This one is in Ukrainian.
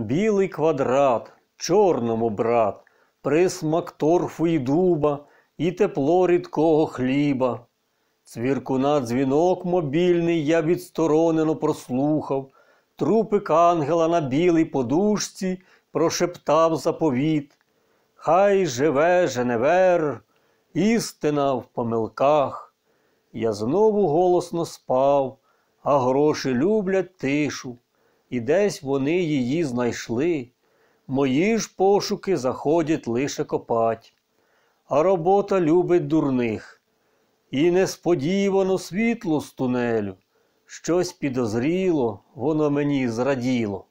Білий квадрат, чорному брат, присмак торфу і дуба, і тепло рідкого хліба. Цвіркуна дзвінок мобільний я відсторонено прослухав, трупик ангела на білій подушці прошептав заповіт. Хай живе Женевер, істина в помилках. Я знову голосно спав, а гроші люблять тишу, і десь вони її знайшли. Мої ж пошуки заходять лише копать, а робота любить дурних. І несподівано світло з тунелю, щось підозріло, воно мені зраділо.